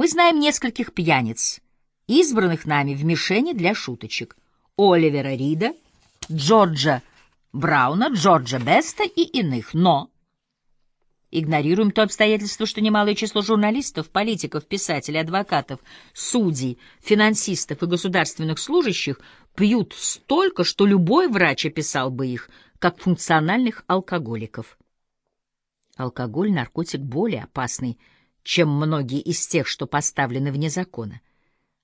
Мы знаем нескольких пьяниц, избранных нами в мишени для шуточек. Оливера Рида, Джорджа Брауна, Джорджа Беста и иных. Но игнорируем то обстоятельство, что немалое число журналистов, политиков, писателей, адвокатов, судей, финансистов и государственных служащих пьют столько, что любой врач описал бы их как функциональных алкоголиков. Алкоголь — наркотик более опасный, чем многие из тех, что поставлены вне закона.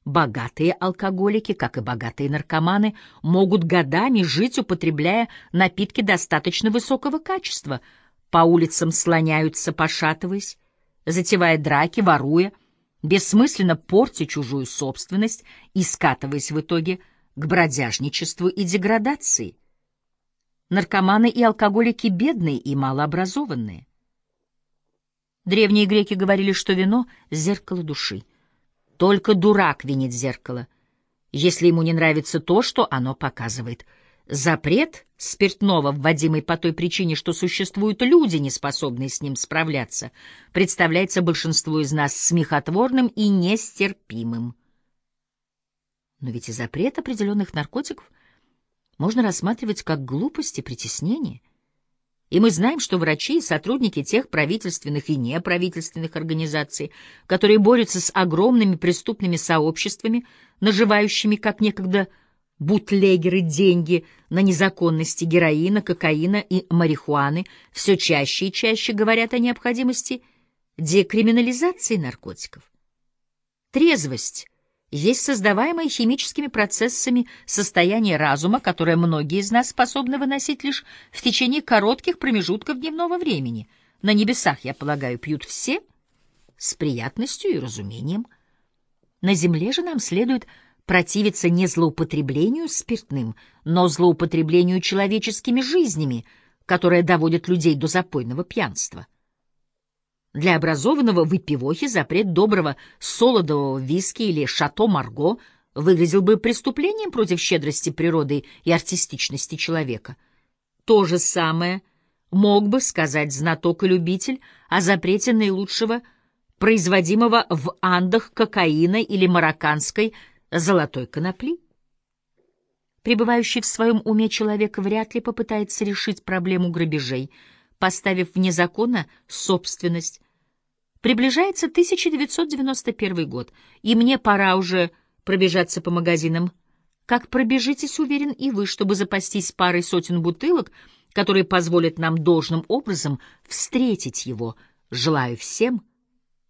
Богатые алкоголики, как и богатые наркоманы, могут годами жить, употребляя напитки достаточно высокого качества. По улицам слоняются, пошатываясь, затевая драки, воруя, бессмысленно портя чужую собственность и скатываясь в итоге к бродяжничеству и деградации. Наркоманы и алкоголики бедные и малообразованные. Древние греки говорили, что вино — зеркало души. Только дурак винит зеркало, если ему не нравится то, что оно показывает. Запрет спиртного, вводимый по той причине, что существуют люди, не способные с ним справляться, представляется большинству из нас смехотворным и нестерпимым. Но ведь и запрет определенных наркотиков можно рассматривать как глупость и притеснение. И мы знаем, что врачи и сотрудники тех правительственных и неправительственных организаций, которые борются с огромными преступными сообществами, наживающими, как некогда, бутлегеры деньги на незаконности героина, кокаина и марихуаны, все чаще и чаще говорят о необходимости декриминализации наркотиков. Трезвость есть создаваемое химическими процессами состояние разума, которое многие из нас способны выносить лишь в течение коротких промежутков дневного времени. На небесах, я полагаю, пьют все с приятностью и разумением. На земле же нам следует противиться не злоупотреблению спиртным, но злоупотреблению человеческими жизнями, которое доводит людей до запойного пьянства. Для образованного выпивохи запрет доброго солодового виски или шато Марго выглядел бы преступлением против щедрости природы и артистичности человека. То же самое мог бы сказать знаток и любитель о запрете наилучшего производимого в Андах кокаина или марокканской золотой конопли. Пребывающий в своем уме человек вряд ли попытается решить проблему грабежей, поставив вне закона собственность, Приближается 1991 год, и мне пора уже пробежаться по магазинам. Как пробежитесь, уверен, и вы, чтобы запастись парой сотен бутылок, которые позволят нам должным образом встретить его. Желаю всем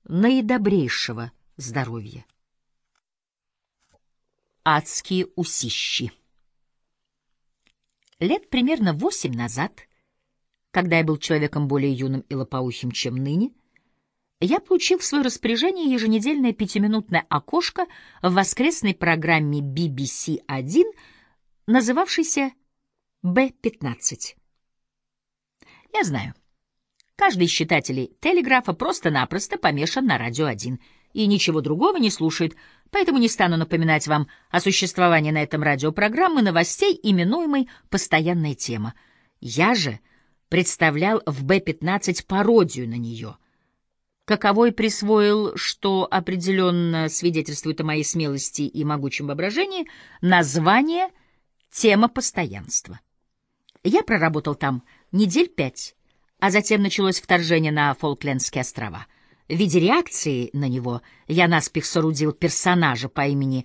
наидобрейшего здоровья. Адские усищи Лет примерно восемь назад, когда я был человеком более юным и лопоухим, чем ныне, я получил в свое распоряжение еженедельное пятиминутное окошко в воскресной программе BBC-1, называвшейся «Б-15». Я знаю, каждый из читателей «Телеграфа» просто-напросто помешан на «Радио 1» и ничего другого не слушает, поэтому не стану напоминать вам о существовании на этом радиопрограммы новостей, именуемой «Постоянная тема». Я же представлял в «Б-15» пародию на нее — каковой присвоил, что определенно свидетельствует о моей смелости и могучем воображении, название «Тема постоянства». Я проработал там недель пять, а затем началось вторжение на Фолклендские острова. В виде реакции на него я наспех соорудил персонажа по имени